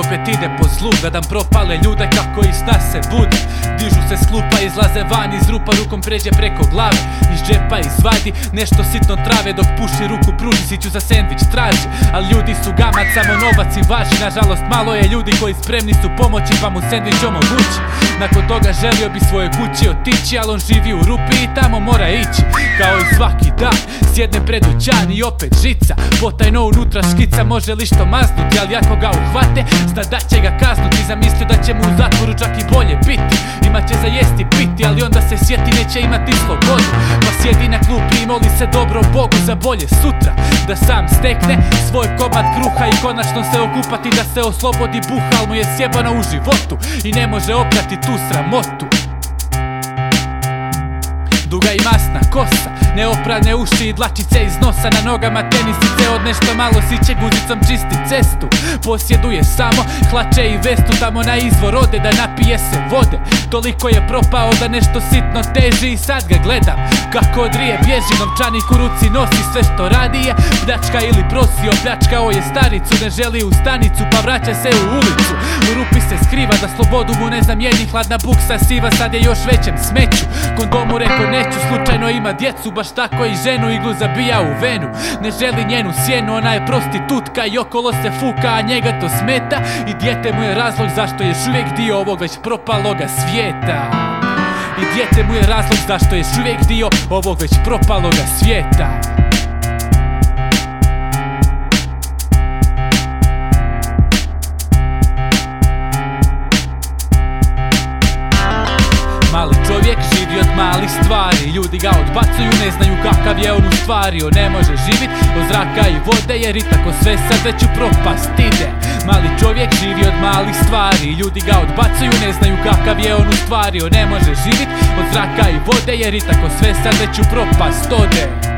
opet ide po zlu Gledam propale ljude kako iz nas se budu Dižu se sklupa, izlaze van iz rupa Rukom pređe preko glave. Iz džepa izvadi nešto sitno trave Dok puši ruku pruži si ću za sendvič traži. Ali ljudi su gamat, samo novac i važi. Nažalost malo je ljudi koji spremni su pomoći Pa mu sendvič omogući. Nakon toga želio bi svoje kući otići Ali on živi u rupi i tamo mora ići. Kao i svaki dan Sjedne pred dućan i opet žica. Potajno unutra škica može li što maznuti Ali ako ga uhvate zna da će ga kaznuti Zamislio da će mu u zatvoru čak i bolje biti. Imat će za jesti piti ali onda se sjeti neće imati slobodu. Pa sjedi na klupi i moli se dobro Bogu za bolje sutra. Da sam stekne svoj komad kruha I konačno se okupati da se oslobodi. Buha Al mu je sjebano u životu i ne može oprati tu sramotu Duga i masna kosa. Neoprane uši i dlačice iz nosa Na nogama tenisice od nešto malo siće guzicom čisti cestu. Posjeduje samo hlače i vestu Tamo na izvor ode da napije se vode. Toliko je propao da nešto sitno teži I sad ga gledam. Kako odrije bježi Novčanik u ruci nosi sve što radi je. Pljačka ili prosio pljačkao je staricu Ne želi u stanicu pa vraća se u ulicu. U rupi se skriva da slobodu mu ne zamijeni Hladna buksa siva sad je još većem smeću. Kondomu reko neću slučajno ima djecu Baš tako i ženu iglu zabija u venu. Ne želi njenu sjenu ona je prostitutka I okolo se fuka a njega to smeta. I dijete mu je razlog zašto je uvijek dio ovog već propaloga svijeta. I dijete mu je razlog zašto je uvijek dio ovog već propaloga svijeta od malih stvari. Ljudi ga odbacuju, ne znaju kakav je on u stvari. On ne može živit od zraka i vode Jer i tako sve sad već u propast ide. Mali čovjek živi od malih stvari. Ljudi ga odbacuju, ne znaju kakav je on u stvari. On ne može živit od zraka i vode Jer i tako sve sad već u propast ode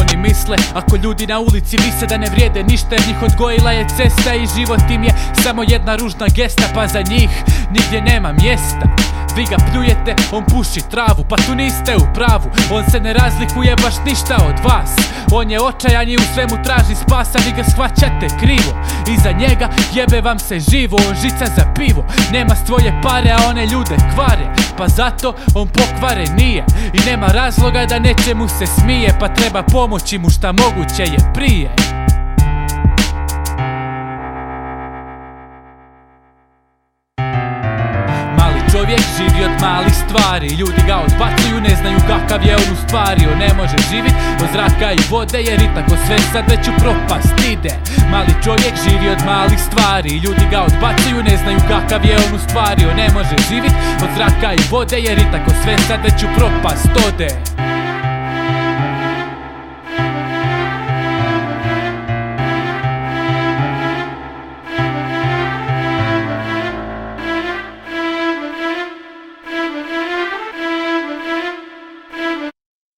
Oni misle, ako ljudi na ulici vise da ne vrijede ništa Jer njih odgojila je cesta i život im je samo jedna ružna gesta Pa za njih nigdje nema mjesta. Vi ga pljujete, on puši travu, pa tu niste u pravu On se ne razlikuje baš ništa od vas. On je očajan i u svemu traži spasa, vi ga shvaćate krivo. Iza njega jebe vam se živo, on žica za pivo Nema svoje pare, a one ljude kvare. Pa zato on pokvare nije I nema razloga da nečemu se smije Pa treba pomoći mu šta moguće je prije. Čovjek živi od malih stvari. Ljudi ga odbacuju, ne znaju kakav je on u stvari. On ne može živit od zraka i vode Jer i tako sve sad već u propast ide. Mali čovjek živi od malih stvari. Ljudi ga odbacuju, ne znaju kakav je on u stvari. On ne može živit od zraka i vode Jer i tako sve sad već u propast ode